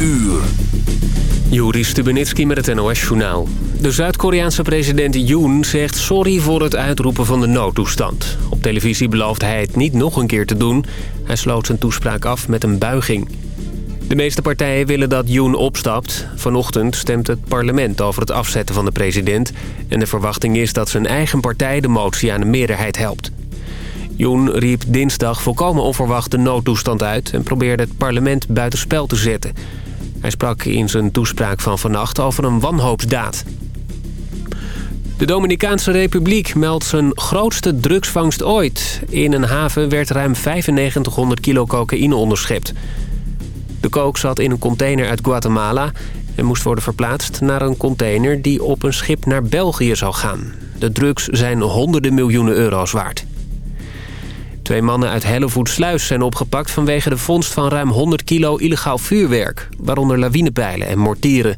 uur. Juri Stubenitski met het NOS-journaal. De Zuid-Koreaanse president Yoon zegt sorry voor het uitroepen van de noodtoestand. Op televisie belooft hij het niet nog een keer te doen. Hij sloot zijn toespraak af met een buiging. De meeste partijen willen dat Yoon opstapt. Vanochtend stemt het parlement over het afzetten van de president. En de verwachting is dat zijn eigen partij de motie aan de meerderheid helpt. Yoon riep dinsdag volkomen onverwacht de noodtoestand uit... en probeerde het parlement buitenspel te zetten. Hij sprak in zijn toespraak van vannacht over een wanhoopsdaad. De Dominicaanse Republiek meldt zijn grootste drugsvangst ooit. In een haven werd ruim 9500 kilo cocaïne onderschept. De kook zat in een container uit Guatemala... en moest worden verplaatst naar een container die op een schip naar België zou gaan. De drugs zijn honderden miljoenen euro's waard. Twee mannen uit Hellevoetsluis zijn opgepakt vanwege de vondst van ruim 100 kilo illegaal vuurwerk. Waaronder lawinepijlen en mortieren.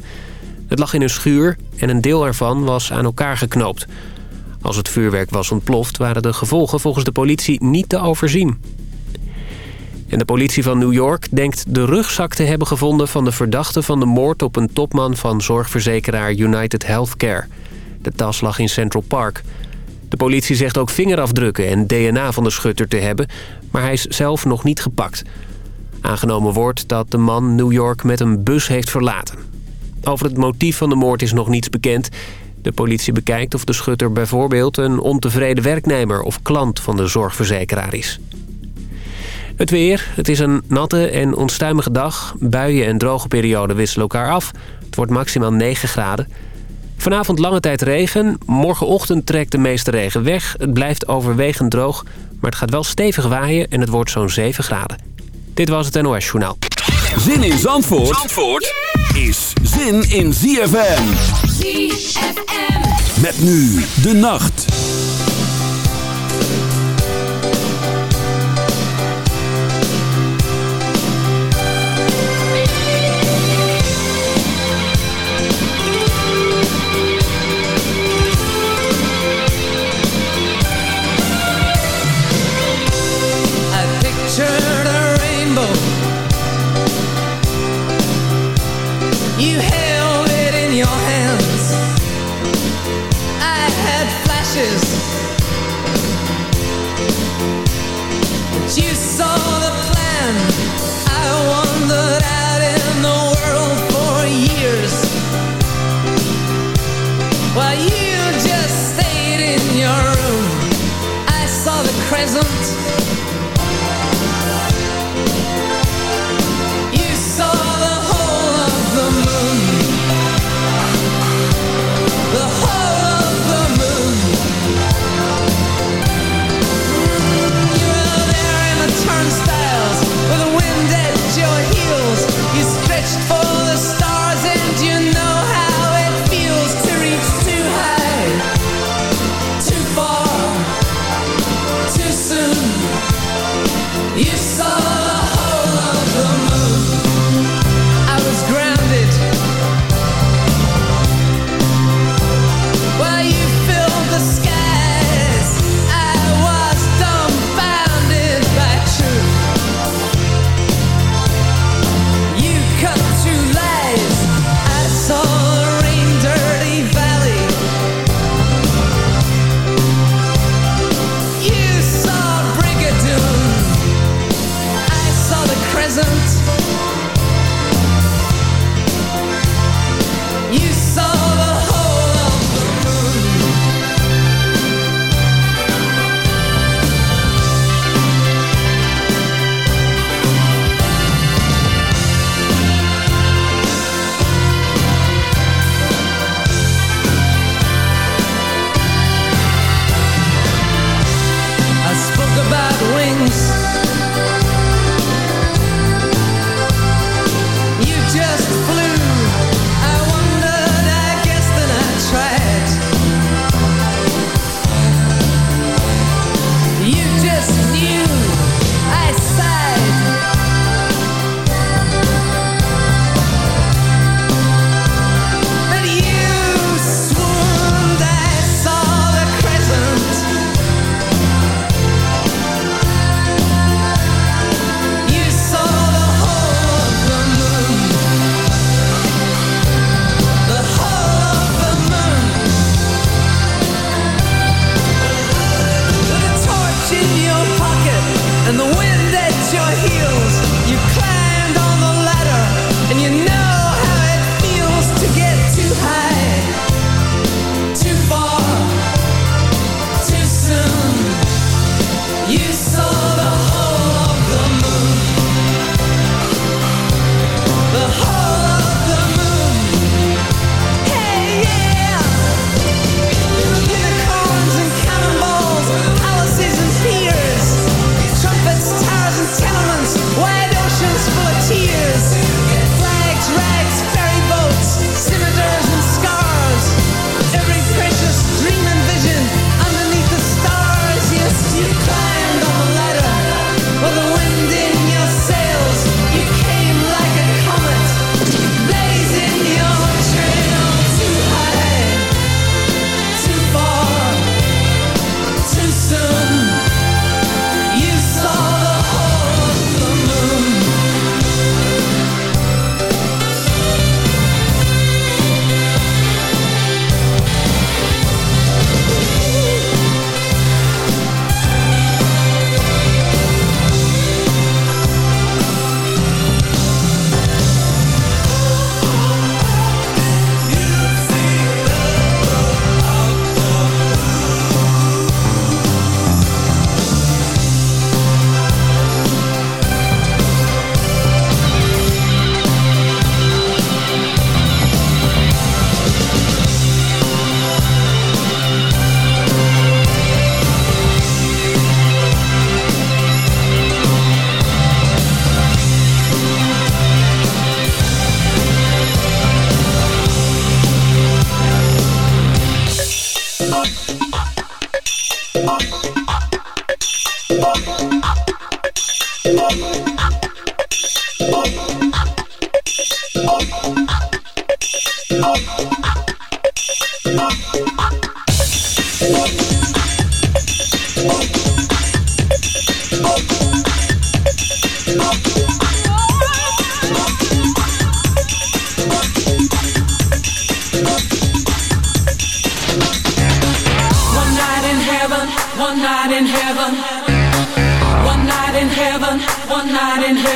Het lag in een schuur en een deel ervan was aan elkaar geknoopt. Als het vuurwerk was ontploft waren de gevolgen volgens de politie niet te overzien. En de politie van New York denkt de rugzak te hebben gevonden... van de verdachte van de moord op een topman van zorgverzekeraar United Healthcare. De tas lag in Central Park... De politie zegt ook vingerafdrukken en DNA van de schutter te hebben... maar hij is zelf nog niet gepakt. Aangenomen wordt dat de man New York met een bus heeft verlaten. Over het motief van de moord is nog niets bekend. De politie bekijkt of de schutter bijvoorbeeld een ontevreden werknemer... of klant van de zorgverzekeraar is. Het weer. Het is een natte en onstuimige dag. Buien en droge perioden wisselen elkaar af. Het wordt maximaal 9 graden. Vanavond lange tijd regen. Morgenochtend trekt de meeste regen weg. Het blijft overwegend droog, maar het gaat wel stevig waaien en het wordt zo'n 7 graden. Dit was het NOS Journaal. Zin in Zandvoort, Zandvoort is zin in ZFM. ZFM. Met nu de nacht.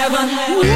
heaven.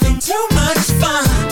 Then too much tell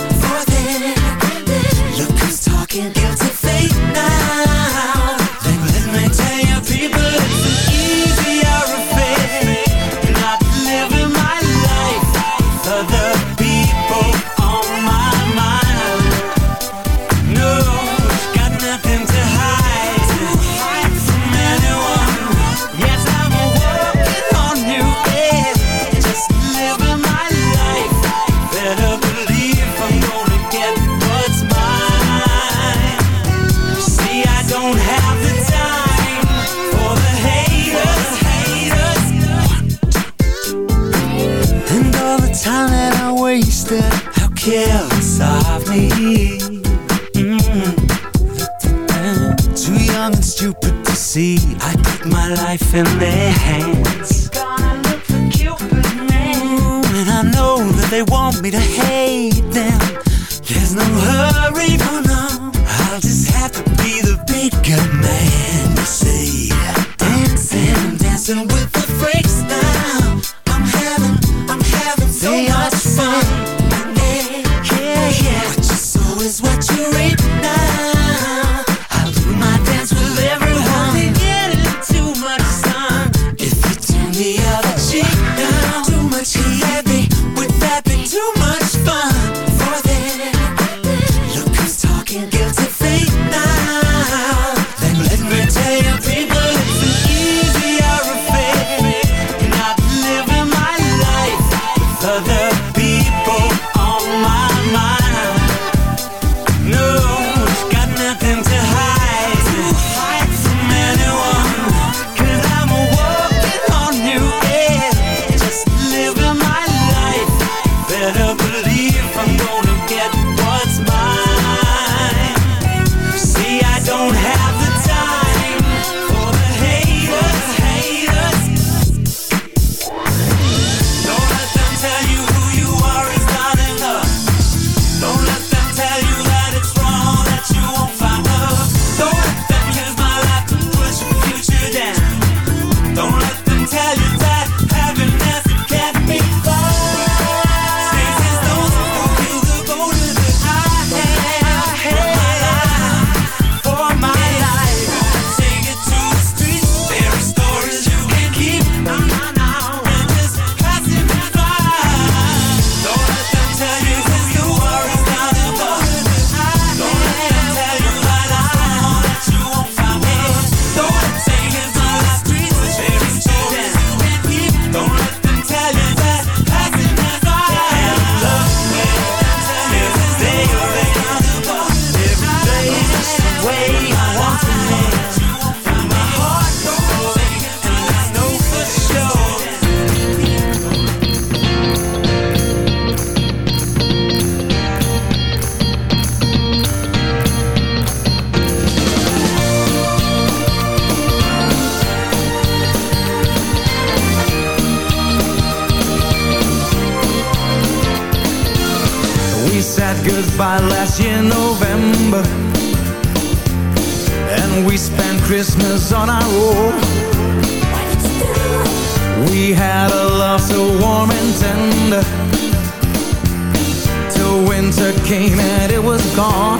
Winter came and it was gone.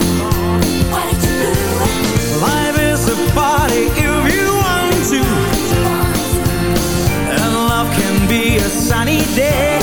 Life is a party if you want to. And love can be a sunny day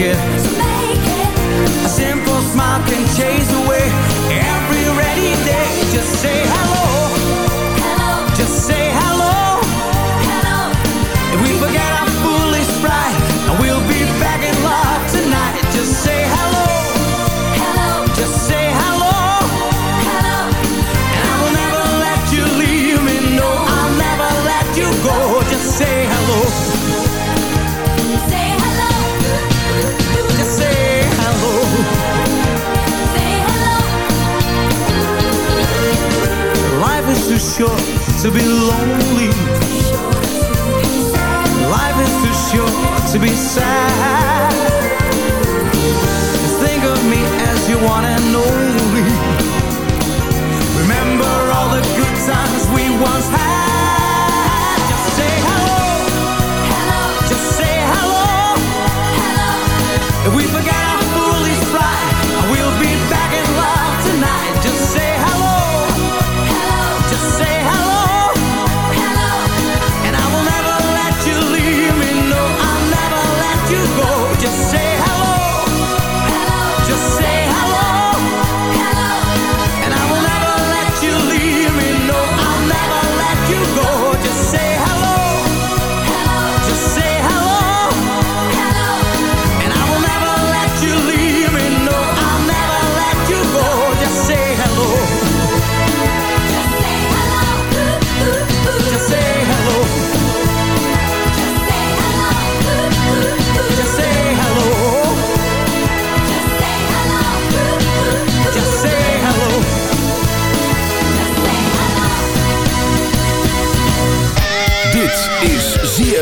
make it. Simple smile can chase to be lonely.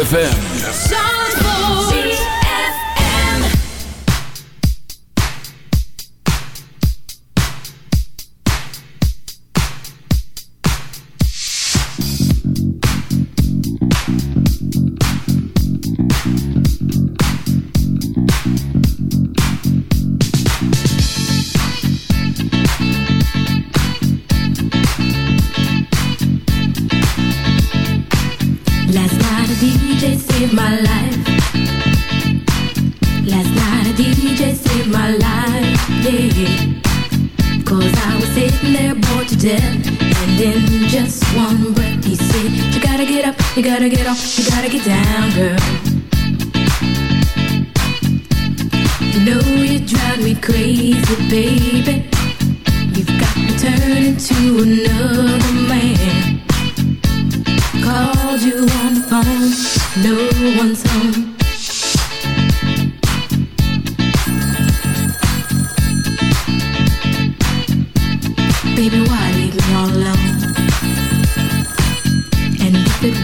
ZFM. You gotta get off, you gotta get down, girl. You know you drive me crazy, baby. You've got me turning to another man. Called you on the phone, no one's home. Baby, why leave me all alone?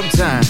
sometime.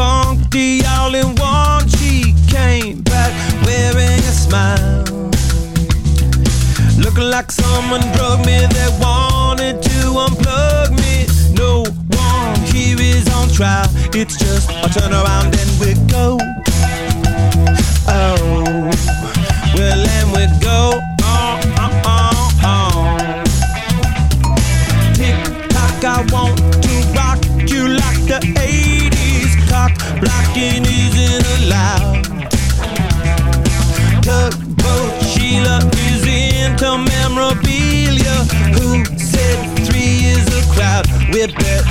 Debunked, all in one. She came back wearing a smile. Looking like someone drugged me that wanted to unplug me. No one here is on trial. It's just a turn around and we go. We're better.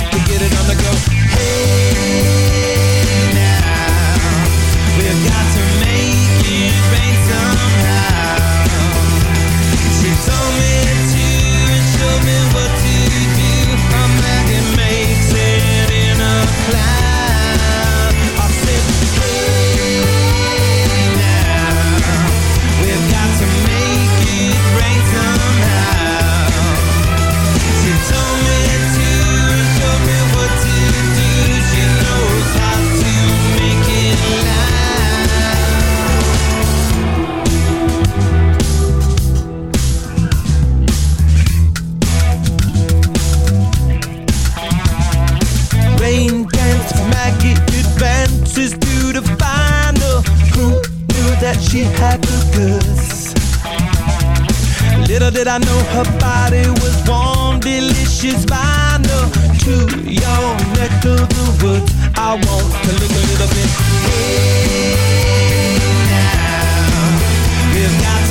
that I know her body was warm, delicious binder to your neck of the woods. I want to look a little bit. Hey, now we've got.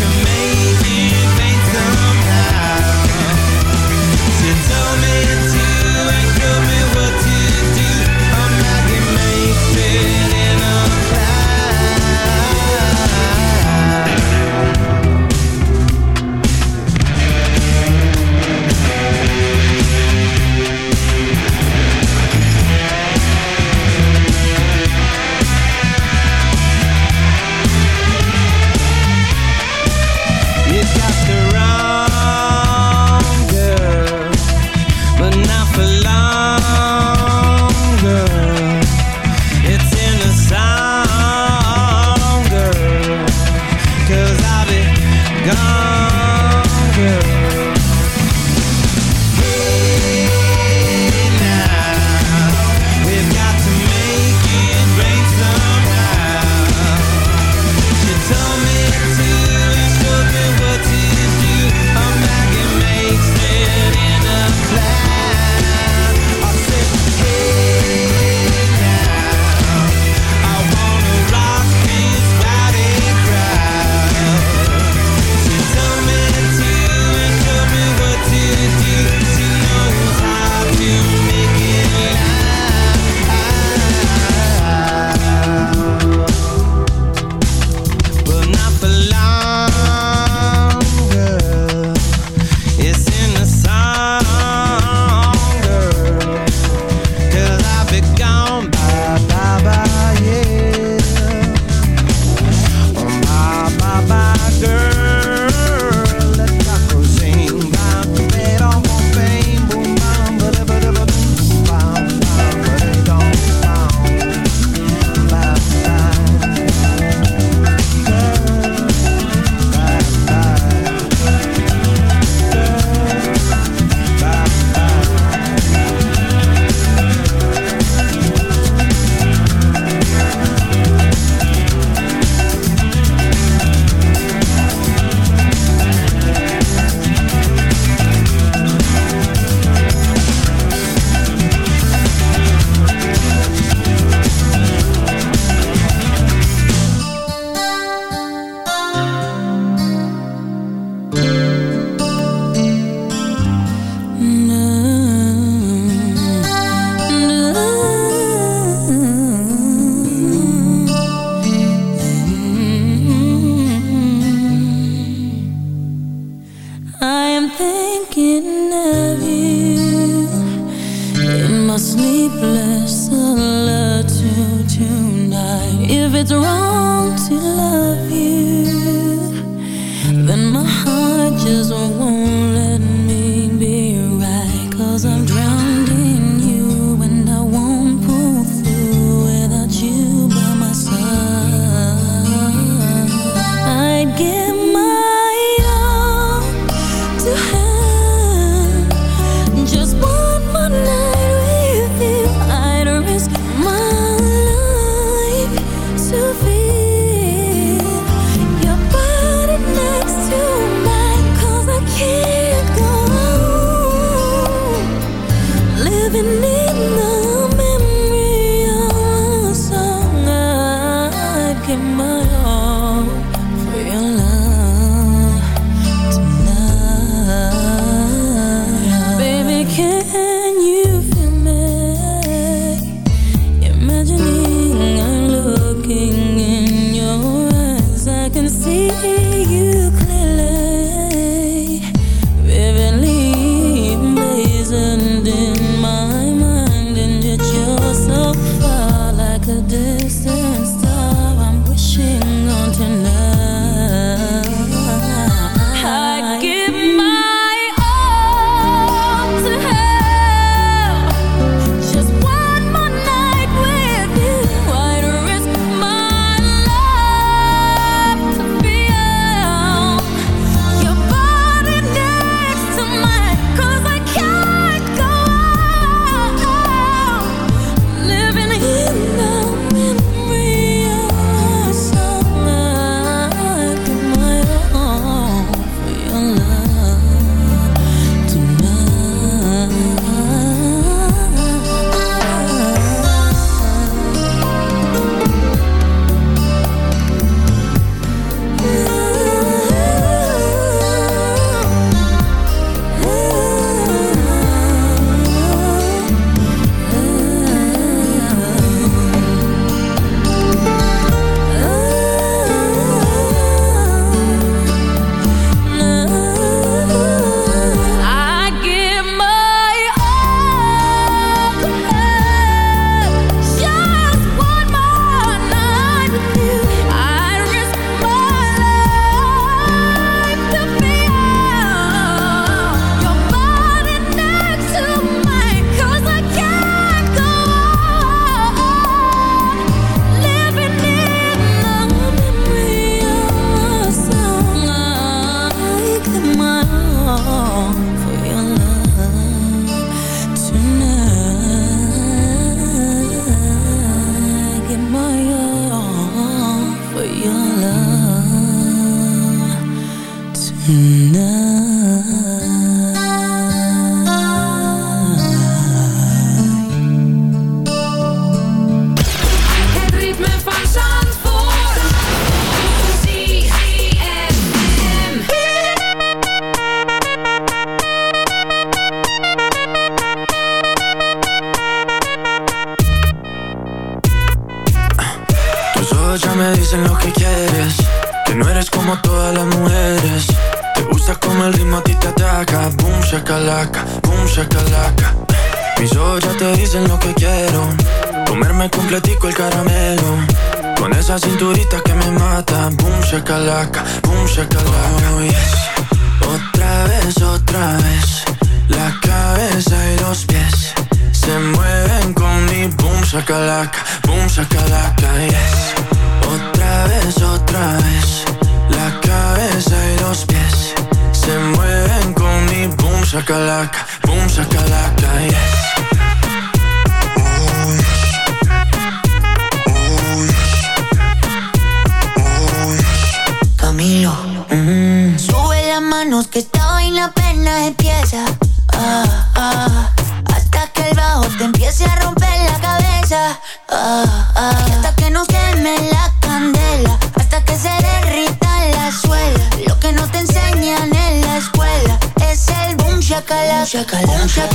Shakalaka.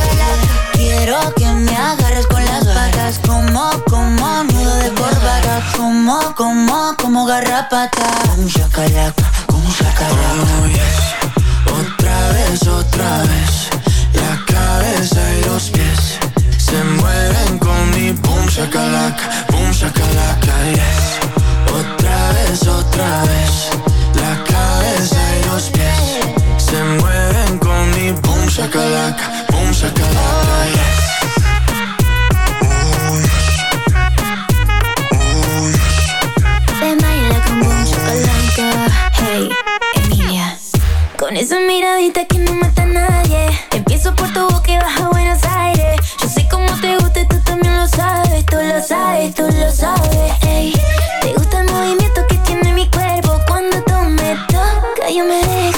Quiero que me agarres con las patas. Como, como nudo de corbata. Como, como, como garrapata. Boom shakalaka Oh, yes. Otra vez, otra vez La cabeza y los pies Se mueven con mi boom shakalaka Boom shakalaka, yes Otra vez, otra vez mi boom shakalaka Boom shakalaka, yes Con esa miradita que no mata a nadie. Empiezo por tu boca y bajo a Buenos Aires. Yo sé cómo te gusta y tú también lo sabes. Tú lo sabes, tú lo sabes. Ey, Te gusta el movimiento